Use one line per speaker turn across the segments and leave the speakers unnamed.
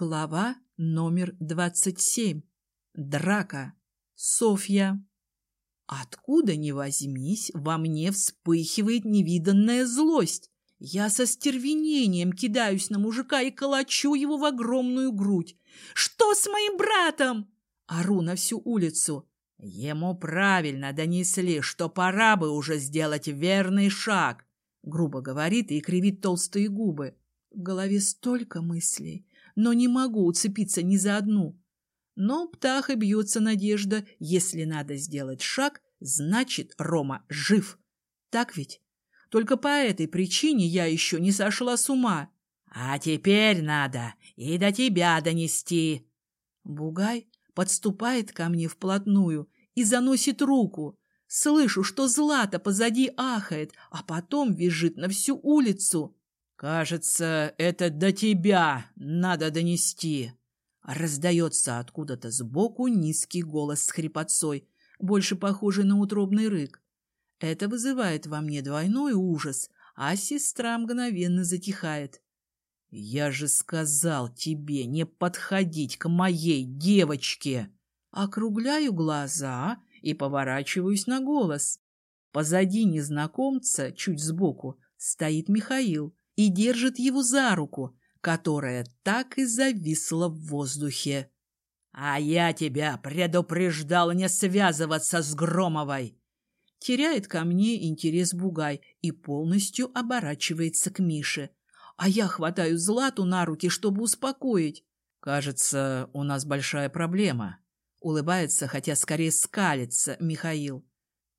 Глава номер двадцать семь. Драка. Софья. Откуда ни возьмись, во мне вспыхивает невиданная злость. Я со стервенением кидаюсь на мужика и колочу его в огромную грудь. «Что с моим братом?» Ору на всю улицу. Ему правильно донесли, что пора бы уже сделать верный шаг, грубо говорит и кривит толстые губы. В голове столько мыслей, но не могу уцепиться ни за одну. Но птах и бьется надежда, если надо сделать шаг, значит, Рома жив. Так ведь? Только по этой причине я еще не сошла с ума. А теперь надо и до тебя донести. Бугай подступает ко мне вплотную и заносит руку. Слышу, что Злата позади ахает, а потом визжит на всю улицу. «Кажется, это до тебя надо донести!» Раздается откуда-то сбоку низкий голос с хрипотцой, больше похожий на утробный рык. Это вызывает во мне двойной ужас, а сестра мгновенно затихает. «Я же сказал тебе не подходить к моей девочке!» Округляю глаза и поворачиваюсь на голос. Позади незнакомца, чуть сбоку, стоит Михаил и держит его за руку, которая так и зависла в воздухе. «А я тебя предупреждал не связываться с Громовой!» Теряет ко мне интерес Бугай и полностью оборачивается к Мише. А я хватаю Злату на руки, чтобы успокоить. «Кажется, у нас большая проблема», — улыбается, хотя скорее скалится Михаил.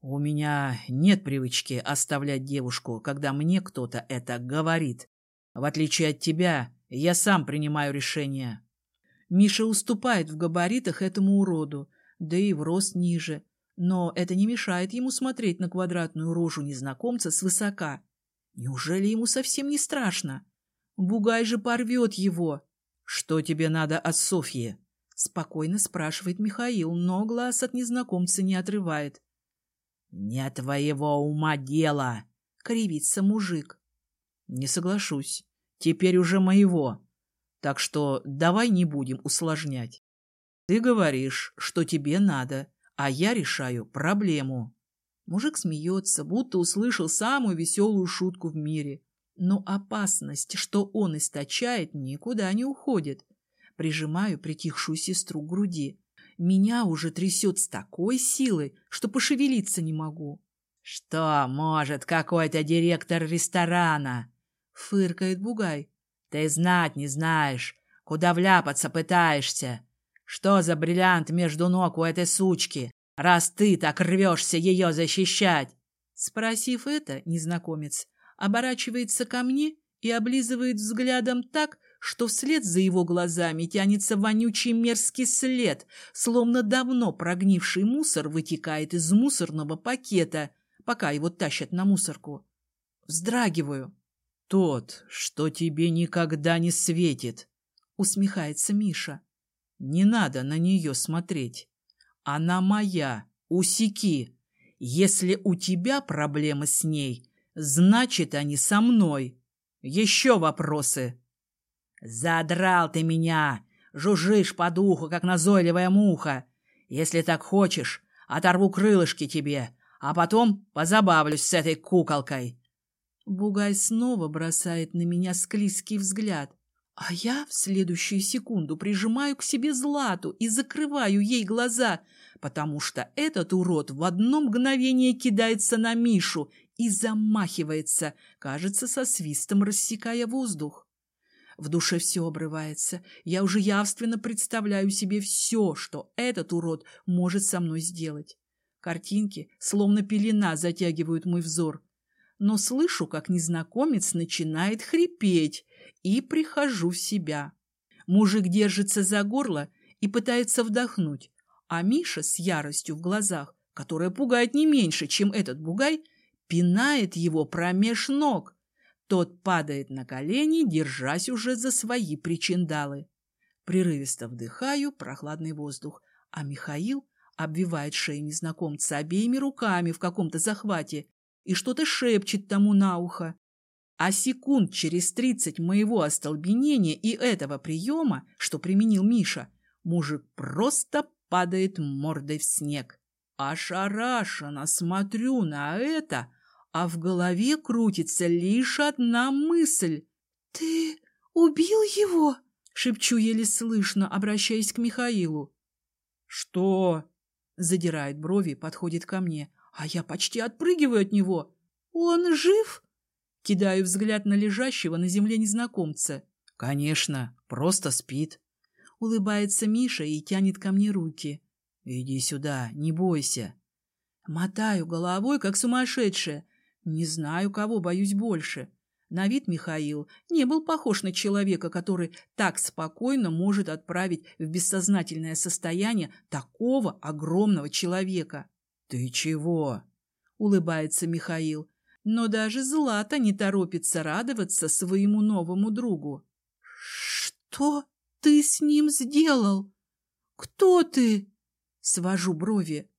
У меня нет привычки оставлять девушку, когда мне кто-то это говорит. В отличие от тебя, я сам принимаю решение. Миша уступает в габаритах этому уроду, да и в рост ниже. Но это не мешает ему смотреть на квадратную рожу незнакомца свысока. Неужели ему совсем не страшно? Бугай же порвет его. Что тебе надо от Софьи? Спокойно спрашивает Михаил, но глаз от незнакомца не отрывает. «Не твоего ума дело!» — кривится мужик. «Не соглашусь. Теперь уже моего. Так что давай не будем усложнять. Ты говоришь, что тебе надо, а я решаю проблему». Мужик смеется, будто услышал самую веселую шутку в мире. Но опасность, что он источает, никуда не уходит. Прижимаю притихшую сестру к груди. Меня уже трясет с такой силой, что пошевелиться не могу. — Что может какой-то директор ресторана? — фыркает Бугай. — Ты знать не знаешь, куда вляпаться пытаешься. Что за бриллиант между ног у этой сучки, раз ты так рвешься ее защищать? Спросив это, незнакомец оборачивается ко мне и облизывает взглядом так, что вслед за его глазами тянется вонючий мерзкий след, словно давно прогнивший мусор вытекает из мусорного пакета, пока его тащат на мусорку. Вздрагиваю. «Тот, что тебе никогда не светит», — усмехается Миша. «Не надо на нее смотреть. Она моя, усеки. Если у тебя проблемы с ней, значит, они со мной. Еще вопросы?» «Задрал ты меня! Жужжишь по духу, как назойливая муха! Если так хочешь, оторву крылышки тебе, а потом позабавлюсь с этой куколкой!» Бугай снова бросает на меня склизкий взгляд, а я в следующую секунду прижимаю к себе Злату и закрываю ей глаза, потому что этот урод в одно мгновение кидается на Мишу и замахивается, кажется, со свистом рассекая воздух. В душе все обрывается. Я уже явственно представляю себе все, что этот урод может со мной сделать. Картинки, словно пелена, затягивают мой взор. Но слышу, как незнакомец начинает хрипеть, и прихожу в себя. Мужик держится за горло и пытается вдохнуть, а Миша с яростью в глазах, которая пугает не меньше, чем этот бугай, пинает его промеж ног. Тот падает на колени, держась уже за свои причиндалы. Прерывисто вдыхаю прохладный воздух, а Михаил обвивает шею незнакомца обеими руками в каком-то захвате и что-то шепчет тому на ухо. А секунд через тридцать моего остолбенения и этого приема, что применил Миша, мужик просто падает мордой в снег. Ошарашенно смотрю на это, а в голове крутится лишь одна мысль. «Ты убил его?» — шепчу еле слышно, обращаясь к Михаилу. «Что?» — задирает брови, подходит ко мне, а я почти отпрыгиваю от него. «Он жив?» — кидаю взгляд на лежащего на земле незнакомца. «Конечно, просто спит». Улыбается Миша и тянет ко мне руки. «Иди сюда, не бойся». Мотаю головой, как сумасшедшая. Не знаю, кого боюсь больше. На вид Михаил не был похож на человека, который так спокойно может отправить в бессознательное состояние такого огромного человека. «Ты чего?» — улыбается Михаил. Но даже Злата не торопится радоваться своему новому другу. «Что ты с ним сделал? Кто ты?» Свожу брови.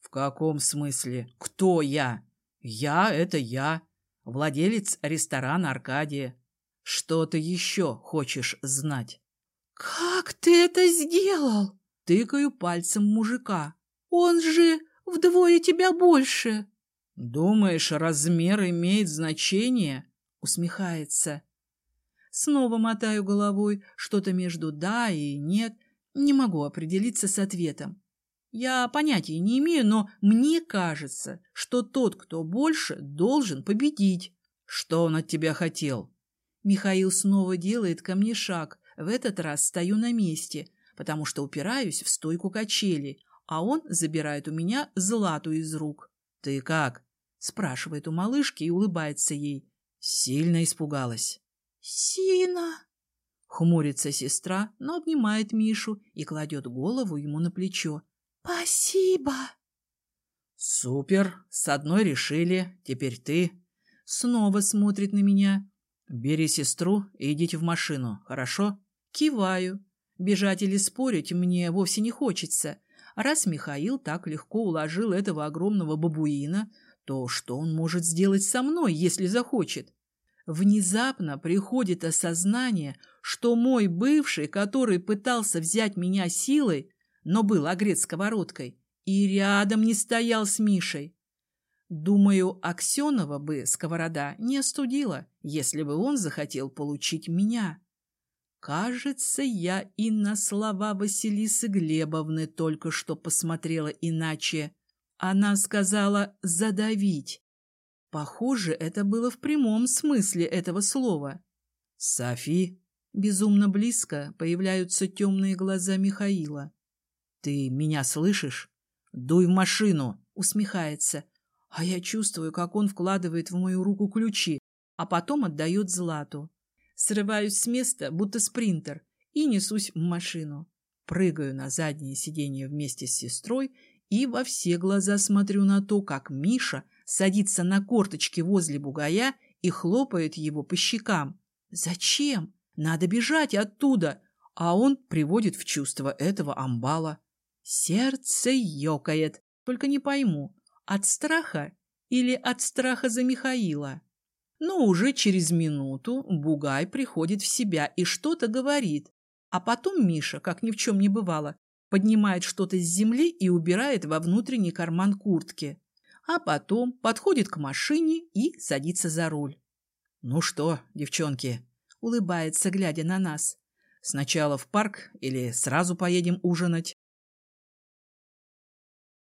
«В каком смысле? Кто я?» «Я — это я, владелец ресторана «Аркадия». Что ты еще хочешь знать?» «Как ты это сделал?» Тыкаю пальцем мужика. «Он же вдвое тебя больше!» «Думаешь, размер имеет значение?» Усмехается. Снова мотаю головой, что-то между «да» и «нет». Не могу определиться с ответом. Я понятия не имею, но мне кажется, что тот, кто больше, должен победить. Что он от тебя хотел? Михаил снова делает ко мне шаг. В этот раз стою на месте, потому что упираюсь в стойку качели, а он забирает у меня злату из рук. «Ты как?» — спрашивает у малышки и улыбается ей. Сильно испугалась. «Сильно!» Хмурится сестра, но обнимает Мишу и кладет голову ему на плечо. «Спасибо!» «Супер! С одной решили. Теперь ты...» Снова смотрит на меня. «Бери сестру и идите в машину, хорошо?» Киваю. Бежать или спорить мне вовсе не хочется. Раз Михаил так легко уложил этого огромного бабуина, то что он может сделать со мной, если захочет? Внезапно приходит осознание, что мой бывший, который пытался взять меня силой, но был огрет сковородкой, и рядом не стоял с Мишей. Думаю, Аксенова бы сковорода не остудила, если бы он захотел получить меня. Кажется, я и на слова Василисы Глебовны только что посмотрела иначе. Она сказала «задавить». Похоже, это было в прямом смысле этого слова. «Софи!» Безумно близко появляются темные глаза Михаила. «Ты меня слышишь? Дуй в машину!» — усмехается. А я чувствую, как он вкладывает в мою руку ключи, а потом отдает Злату. Срываюсь с места, будто спринтер, и несусь в машину. Прыгаю на заднее сиденье вместе с сестрой и во все глаза смотрю на то, как Миша садится на корточки возле бугая и хлопает его по щекам. Зачем? Надо бежать оттуда, а он приводит в чувство этого амбала. Сердце ёкает, только не пойму, от страха или от страха за Михаила. Но уже через минуту Бугай приходит в себя и что-то говорит, а потом Миша, как ни в чем не бывало, поднимает что-то с земли и убирает во внутренний карман куртки, а потом подходит к машине и садится за руль. «Ну что, девчонки?» — улыбается, глядя на нас. «Сначала в парк или сразу поедем ужинать?»